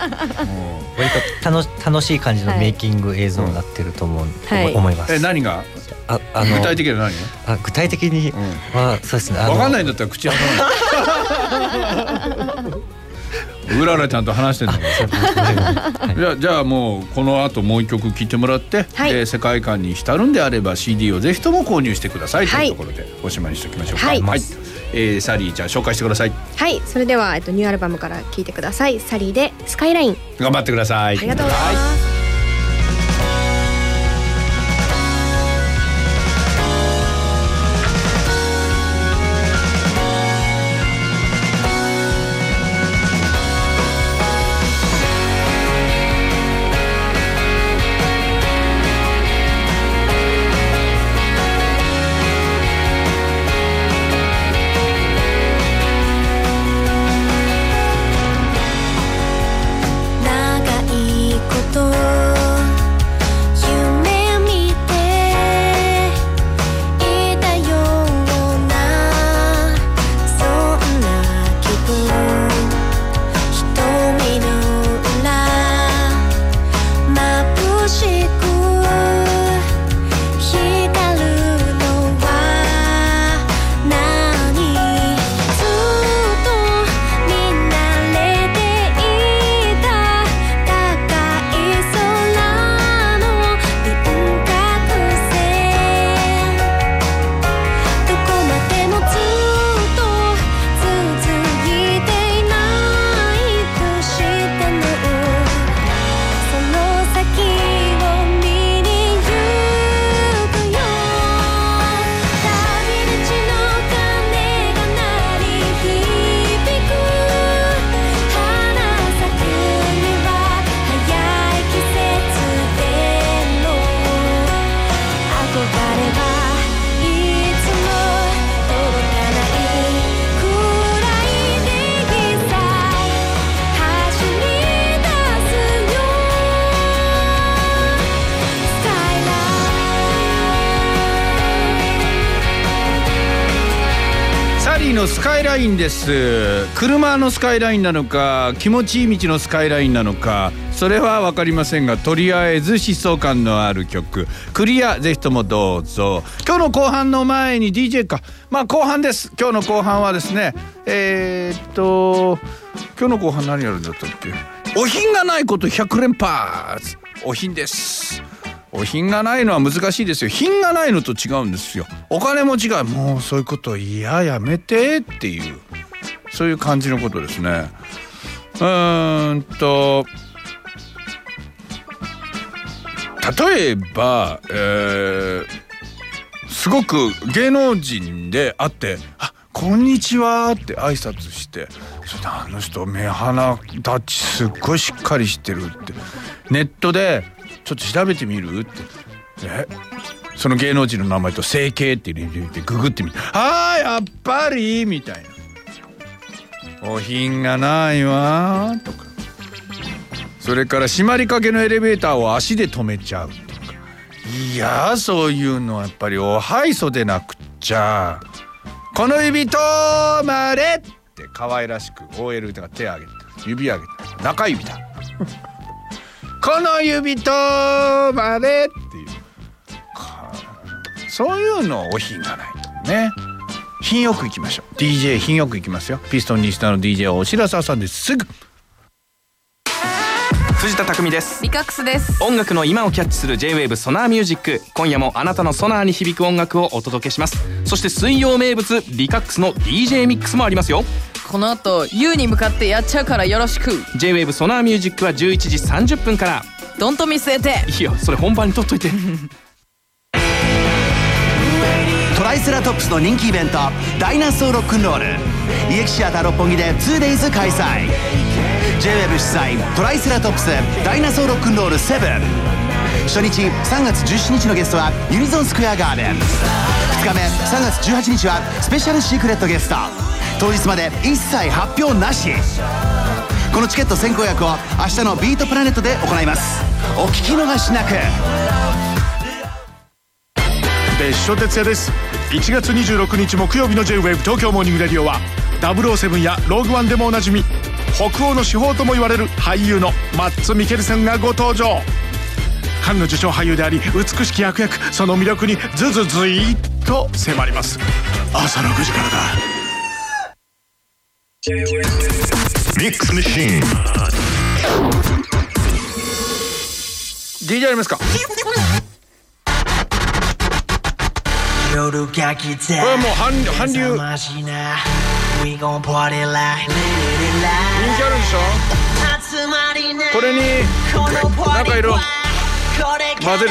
割と楽楽しい感じのメイキング映像になってると思う、はい、思います。え何が？ああの具体的には何？あ具体的には、そうですね。分かんないんだったら口挟まない。うららちゃんと話してるのじゃあじゃあもうこの後もう一曲聴いてもらって、はい、えー、世界観に浸るんであれば CD をぜひとも購入してください、というところでおしまいにしておきましょうか。はい、はい、えー、サリーちゃん紹介してください。はいそれではえっとニューアルバムから聴いてください。サリーでスカイライン。頑張ってください。ありがとうございます。のスカイラインです。車のスカイラインなのか気持ちいい道のスカイラインなのかそれは分かりませんがとりあえず疾走感のある曲。クリアぜひともどうぞ。今日の後半の前に DJ か。まあ後半です。今日の後半はですねえー、っと今日の後半何やるんだったっけ？お品がないこと100連発。お品です。品がないのは難しいですよ。品がないのと違うんですよ。お金持ちがもうそういうこといややめてっていう。そういう感じのことですね。うんと例えば、えー、すごく芸能人であって「あこんにちは」って挨拶してそあの人目鼻立ちすっごいしっかりしてるって。ネットでちょっと調べてみる?」って。え？その芸能人の名前と整形って入れてググってみて「あーやっぱり!」みたいな「お品がないわ」とか。それから閉まりかけのエレベーターを足で止めちゃうとか。いやそういうのはやっぱりおはいそでなくっちゃ。この指とまれって可愛らしく OL とか手上げて指上げて。中指だ。この指とまでっていう。そういうのお品がないね。品よくいきましょう。DJ 品よくいきますよ。ピストンリスナーの DJ お白沢さんですすぐ。藤田匠です。リカックスです。音楽の今をキャッチする J-WAVE ソナーミュージック。今夜もあなたのソナーに響く音楽をお届けします。そして水曜名物リカックスの DJ ミックスもありますよこの後 YOU に向かってやっちゃうからよろしく。J-WAVE ソナーミュージックは11時30分から。どんと見据えていやそれ本番にとっといて。トライセラトップスの人気イベントダイナソーロックンロール。EX シアター六本木で 2days 開催。J-WAVE 主催トライセラトップスダイナソーロックンロール7初日3月17日のゲストはユニゾンスクエアガーデン。2日目3月18日はスペシャルシークレットゲスト当日まで一切発表なし。このチケット先行予約を明日のビートプラネットで行います。お聞き逃しなく。別所哲也です。1月26日木曜日の J-WAVE Tokyo Morning Radio は007やローグワンでもおなじみ北欧の至宝とも言われる俳優のマッツ・ミケルセンがご登場。カンヌ受賞俳優であり美しき悪役その魅力にズズズイッと迫ります。朝6時からだ。Mix Machine. DJ ありますか？これはもう韓流韓流。人気あるでしょ？これになんか色混ぜる。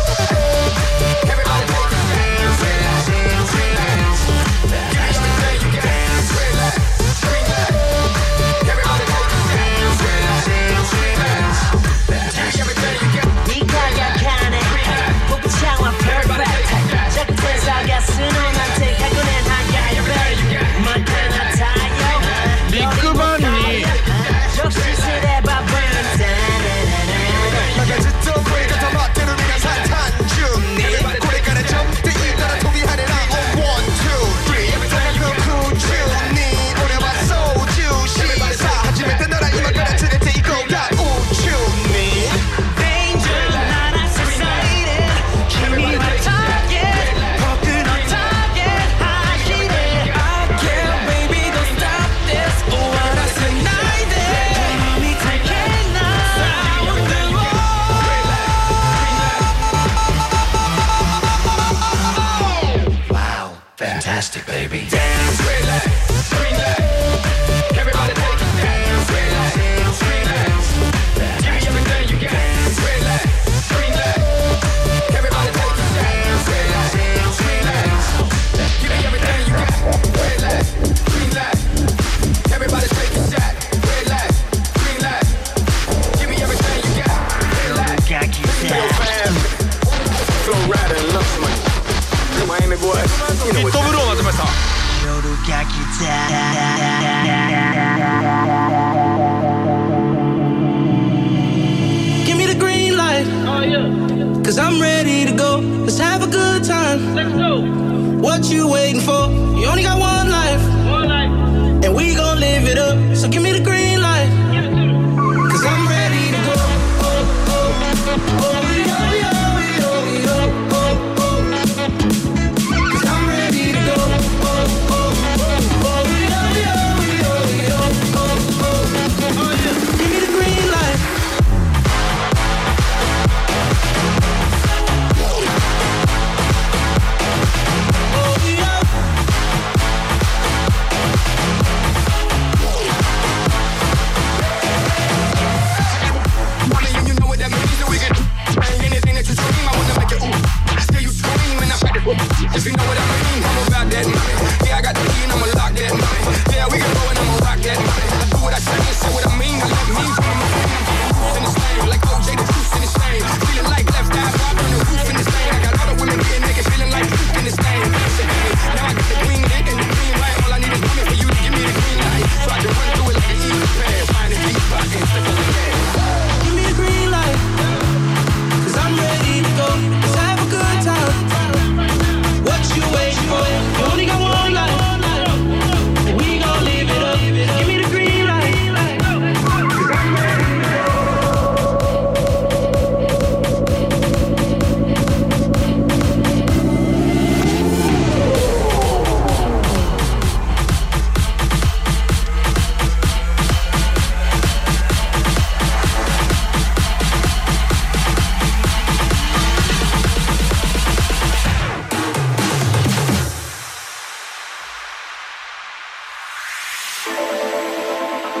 ヒットブルーをなってました夜が来た Give me the green light. Oh, yeah. Cause I'm ready to go. Let's have a good time. Let's go. What you waiting for? You only got one If you know what I mean, I'm about that money. Yeah, I got the key and I'm a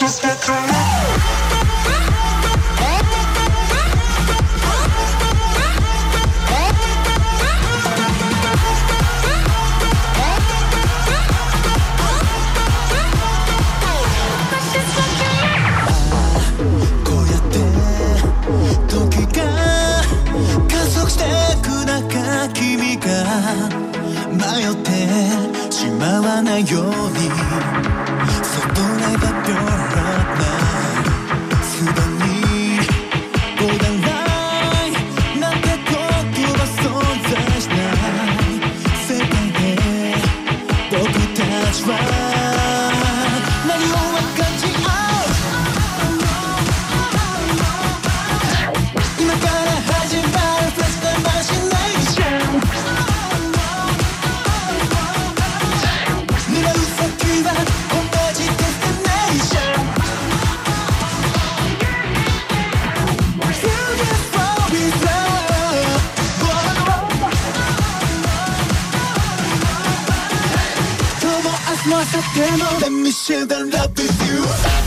just get through. Let me share the love with you.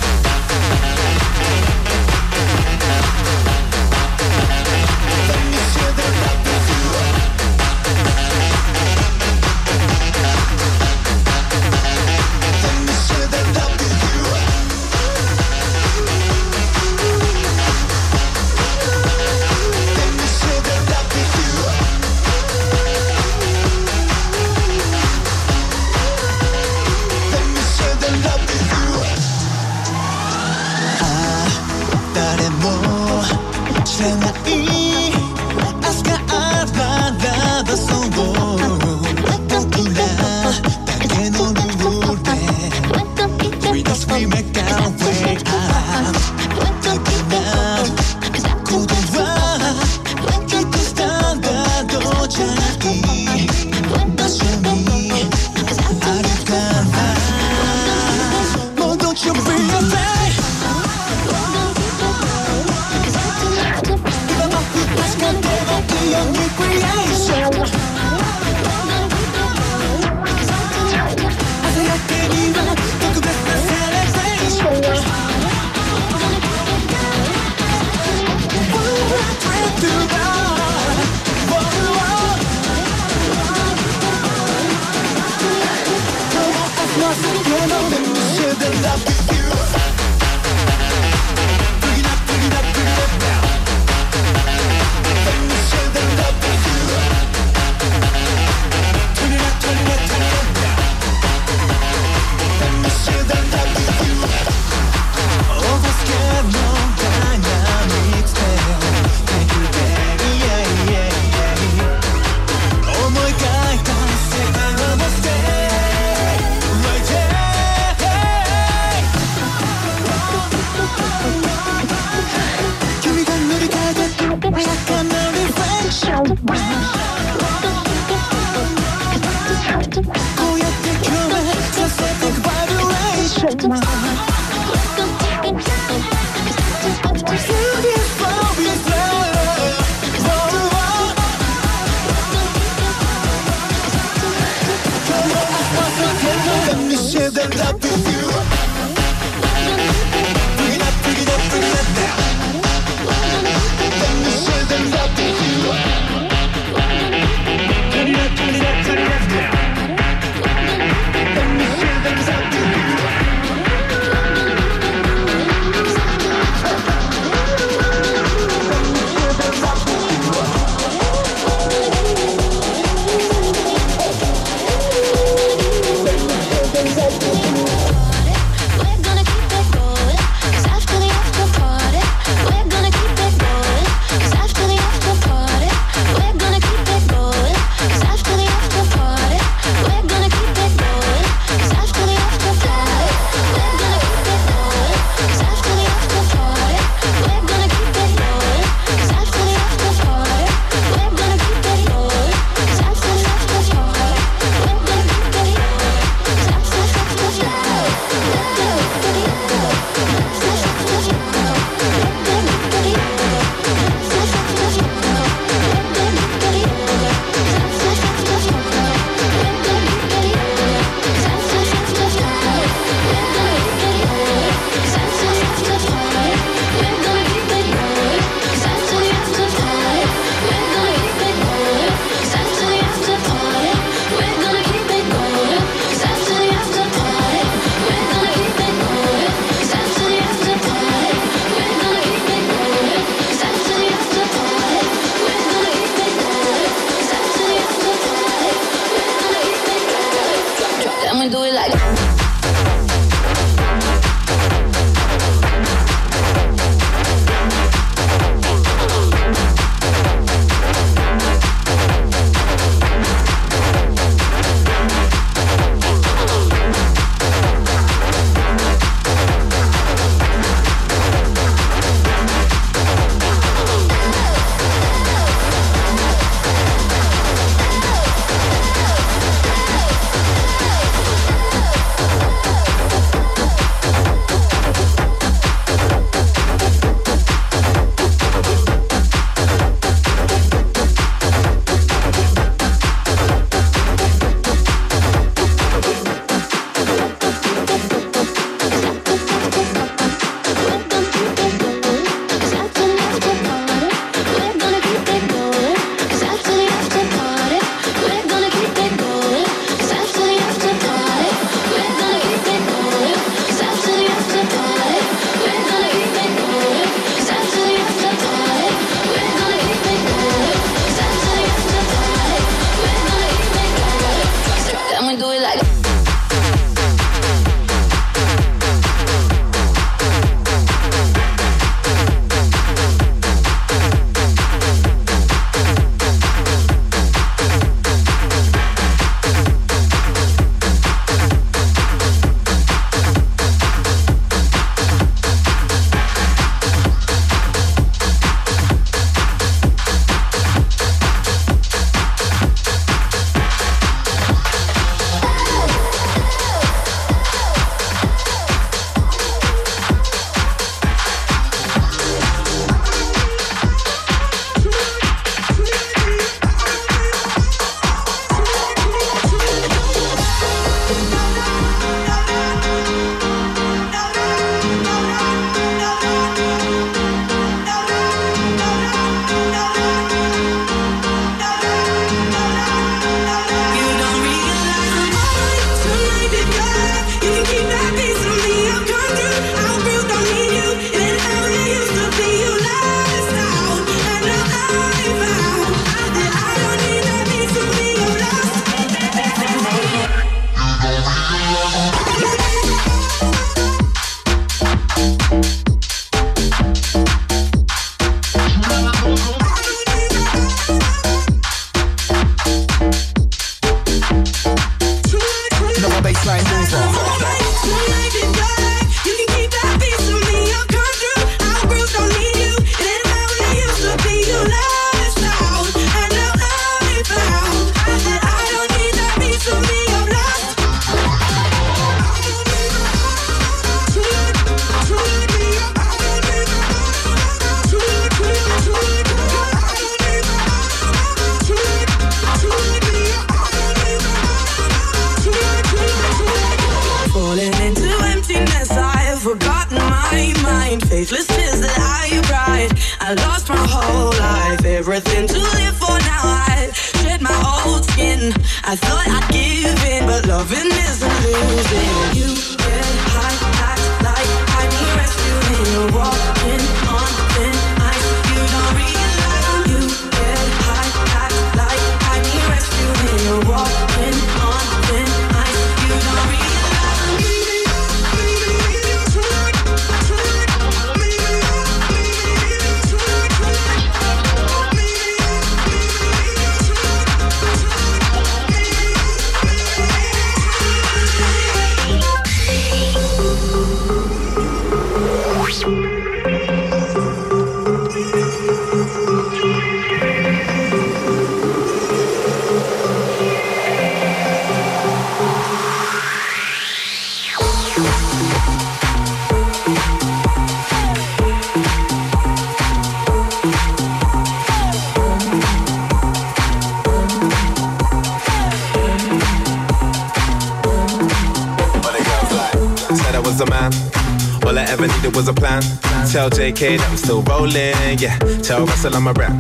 Tell JK that I'm still rolling. Yeah. Tell Russell I'm a rap.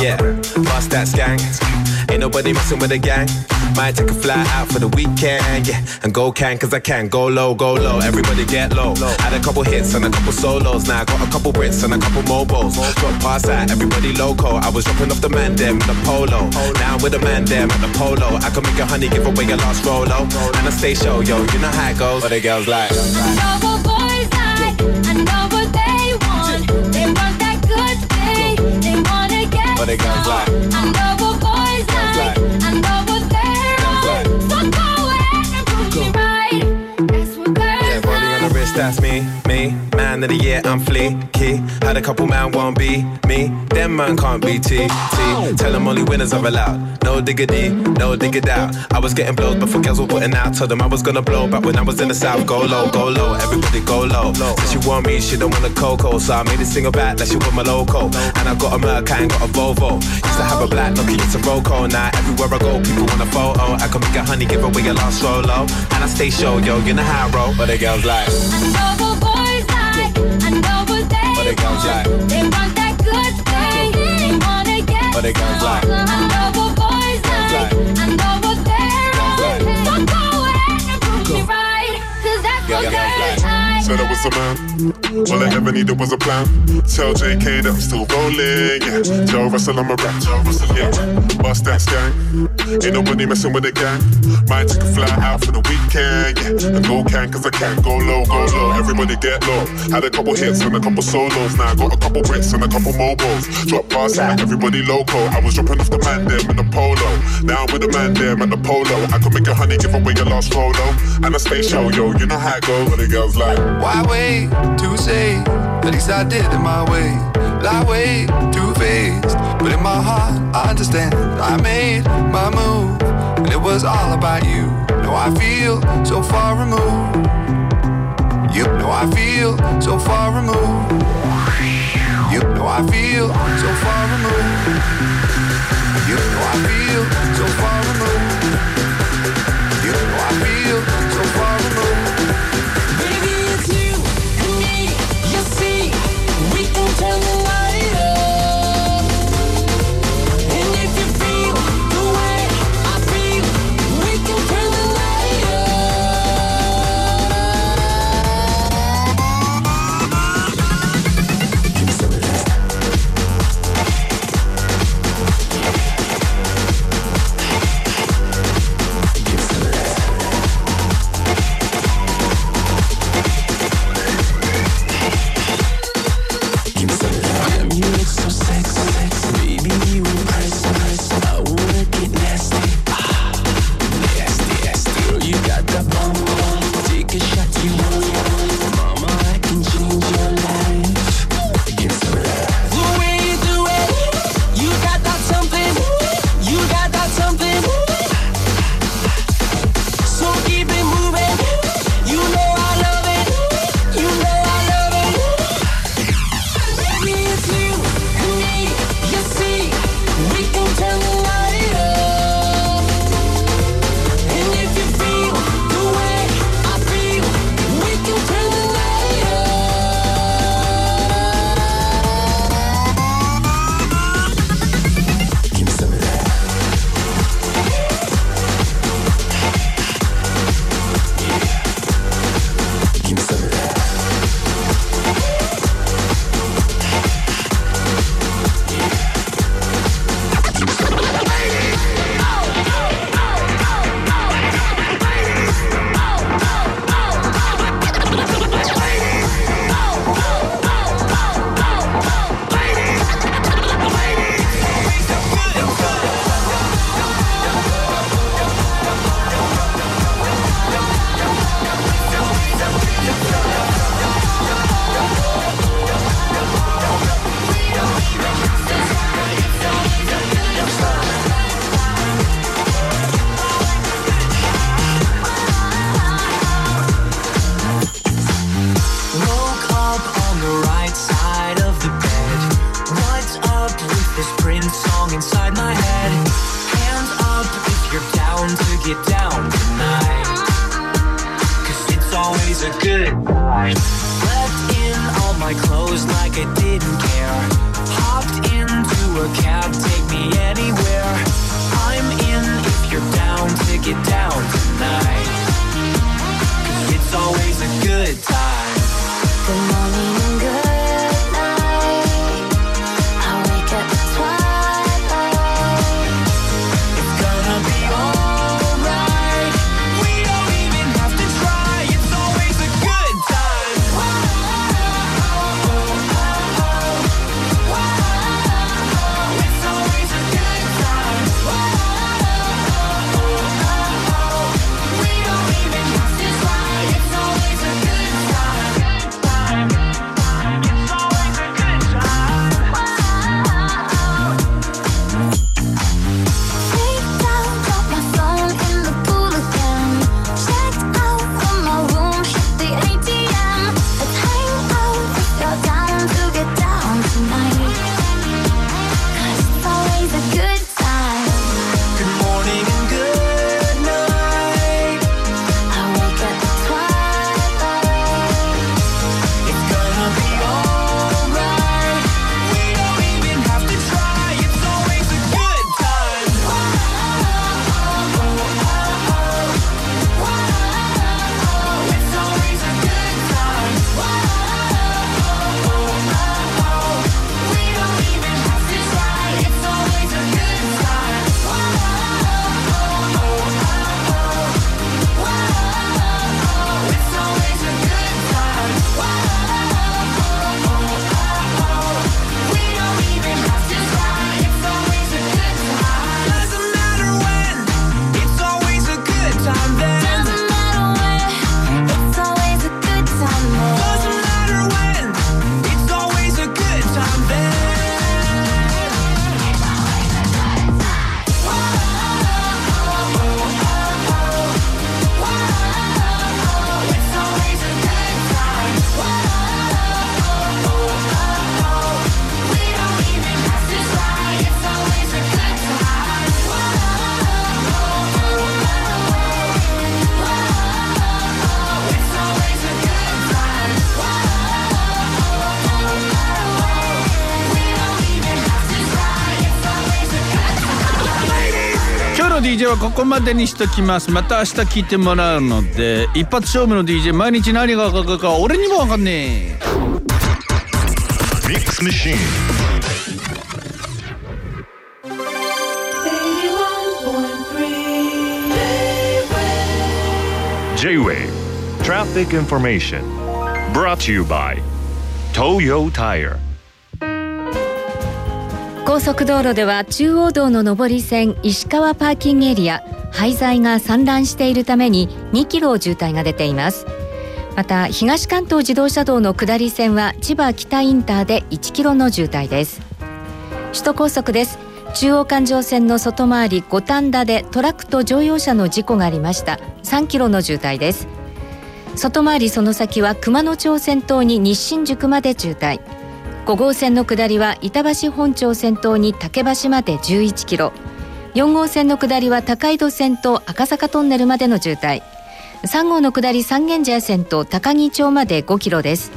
Yeah. Bust that gang. Ain't nobody messing with the gang. Might take a fly out for the weekend. Yeah. And go can cause I can. Go low, go low. Everybody get low. Had a couple hits and a couple solos. Now I got a couple Brits and a couple mobiles. Drop past that. Everybody loco. I was dropping off the man them in the polo. Now I'm with the man them at the polo. I can make a honey give away your last rolo. And I stay show, yo. You know how it goes. But the girls like. The year, I'm fleeky. Had a couple man won't be me. Them man can't be T, T. Tell them only winners are allowed. No diggity, no dig it out. I was getting blows before girls were putting out. Told them I was gonna blow back when I was in the south. Go low, go low, everybody go low. Said she want me, she don't want a cocoa. So I made a single back like she want my loco. And I got a Merc, I ain't got a Volvo. Used to have a black Nokia, it's a Roco. Now everywhere I go, people want a photo. I can make a honey, give away a lost Rolo. And I stay show, yo, you know how I roll. But the girls like. What they But the girls like. They want that good thing, they wanna get But the girls like. Said I was a man. All I ever needed was a plan. Tell JK that I'm still rolling. Yeah. Tell Russell I'm a rap. Yeah. Bust that gang. Ain't nobody messing with the gang. Might take a fly out for the weekend. Yeah. And go can cause I can't Go low, go low. Everybody get low. Had a couple hits and a couple solos. Now I got a couple Brits and a couple mobiles. Drop past that. Everybody loco. I was dropping off the man them in the polo. Now I'm with the man them at the polo. I could make a honey give away your last photo. And I stay show, yo. You know how it goes. The girls like. Why wait to say? At least I did it my way. Lie way too faced, but in my heart I understand. I made my move, and it was all about you. Now I feel so far removed. You know I feel so far removed. You know I feel so far removed. You know I feel so far removed. inside my head. Hands up if you're down to get down tonight. Cause it's always a good time. ここまでにしときます。また明日聞いてもらうので一発勝負の DJ 毎日何がかかか俺にもわかんねえ。ミックスマ J-WAVE TRAFICINFORMATION BROTUBY Toyo Tire. 高速道路では中央道の上り線石川パーキングエリア廃材が散乱しているために2キロ渋滞が出ています。また東関東自動車道の下り線は千葉北インターで1キロの渋滞です。首都高速です。中央環状線の外回り五反田でトラックと乗用車の事故がありました。3キロの渋滞です。外回りその先は熊野町先頭に日新宿まで渋滞。5号線の下りは板橋本町先頭に竹橋まで11キロ。4号線の下りは高井戸線と赤坂トンネルまでの渋滞。3号の下り三軒茶屋線と高木町まで5キロです。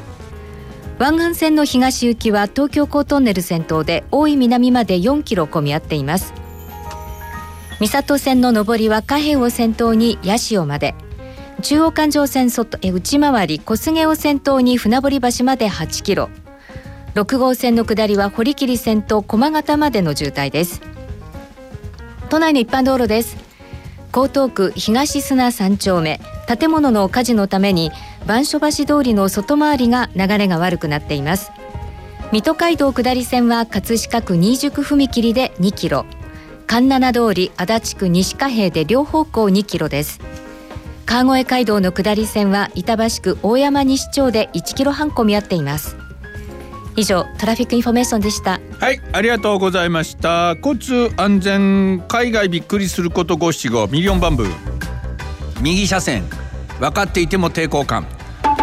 湾岸線の東行きは東京港トンネル先頭で大井南まで4キロ混み合っています。三郷線の上りは貨幣を先頭に八潮まで。中央環状線外え内回り小菅を先頭に船堀橋まで8キロ。6号線の下りは堀切線と駒形までの渋滞です。都内の一般道路です。江東区東砂三丁目。建物の火事のために番所橋通りの外回りが流れが悪くなっています。水戸街道下り線は葛飾区新宿踏切で2キロ。環七通り足立区西貨幣で両方向2キロです。川越街道の下り線は板橋区大山西町で1キロ半混み合っています。以上トラフィックインフォメーションでした。はいありがとうございました。交通安全海外びっくりすること五七五ミリオンバンブー。右車線分かっていても抵抗感。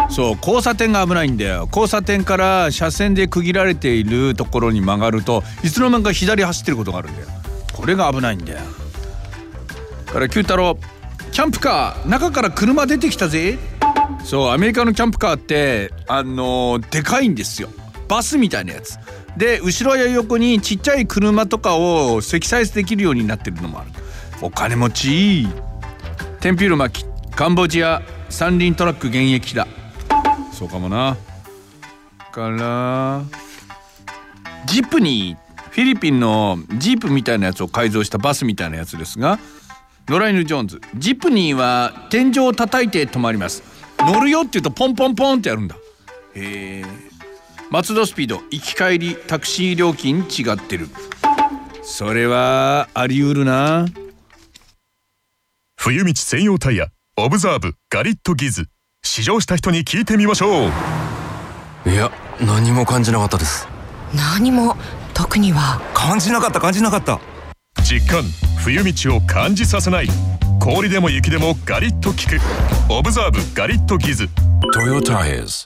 そう交差点が危ないんだよ。交差点から車線で区切られているところに曲がるといつの間にか左走ってることがあるんだよ。これが危ないんだよ。だから九太郎キャンプカー中から車出てきたぜ。そうアメリカのキャンプカーってあのーでかいんですよバスみたいなやつ。で後ろや横にちっちゃい車とかを積載できるようになってるのもある。お金持ちテンピュール巻きカンボジア三輪トラック現役だ。そうかもな。からジップにフィリピンのジープみたいなやつを改造したバスみたいなやつですがノライヌ・ジョーンズ。ジプニーは天井を叩いて止まります。乗るよって言うとポンポンポンってやるんだ。へえ松戸スピード。行き帰りタクシー料金違ってる。それはあり得るな。冬道専用タイヤ。オブザーブガリットギズ。試乗した人に聞いてみましょう。いや何も感じなかったです。何も？特には？感じなかった感じなかった。実感。冬道を感じさせない。氷でも雪でもガリッと効く。オブザーブガリットギズ。トヨタイズ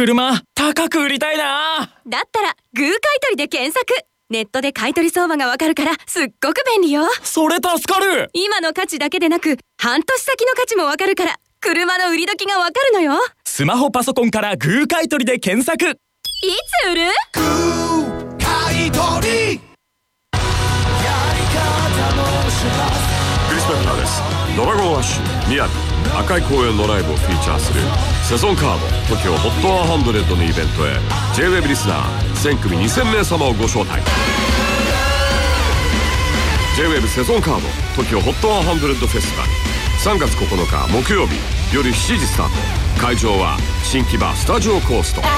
車高く売りたいな。だったらグー買取で検索。ネットで買取相場がわかるからすっごく便利よ。それ助かる。今の価値だけでなく半年先の価値もわかるから車の売り時がわかるのよ。スマホパソコンからグー買取で検索。いつ売る？買い取り。クリス・ペプです。ドラゴンアッシュ宮城。赤い公園のライブをフィーチャーするセゾンカード。TOKIO HOT100 のイベントへ。JWEB リスナー1000組2000名様をご招待。JWEB セゾンカード。TOKIO HOT100 フェスティバル3月9日木曜日。夜7時スタート。会場は新木場スタジオコースト。ドラ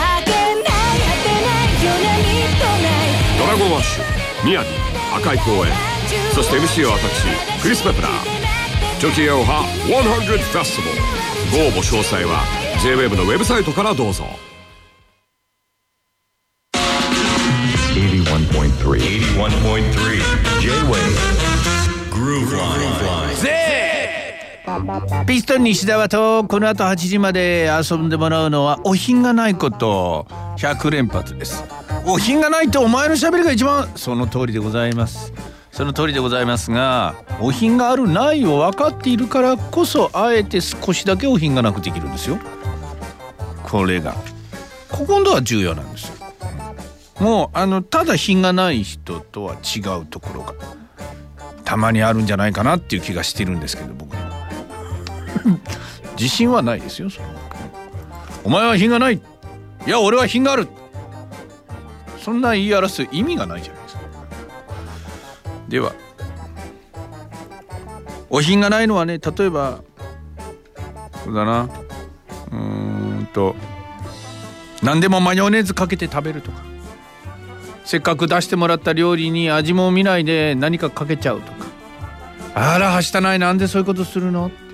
ゴンアッシュ宮城赤い公園。そして MC は私クリス・ペプラー。TOKIO HOT100 フェスティバルご応募詳細は JWEB のウェブサイトからどうぞ。81.3 81.3 J-Wave Groove Line ぜピストン西澤とこの後8時まで遊んでもらうのはお品がないこと。100連発です。お品がないってお前のしゃべりが一番。その通りでございますその通りでございますがお品があるないを分かっているからこそあえて少しだけお品がなくできるんですよ。これが。ここのは重要なんですよ。もうあのただ品がない人とは違うところがたまにあるんじゃないかなっていう気がしてるんですけど僕には。自信はないですよその。お前は品がない。いや俺は品がある。そんな言い争う意味がないじゃない。ではお品がないのはね例えばそうだな。うーんと何でもマヨネーズかけて食べるとか。せっかく出してもらった料理に味も見ないで何かかけちゃうとか。あらはしたない。なんでそういうことするの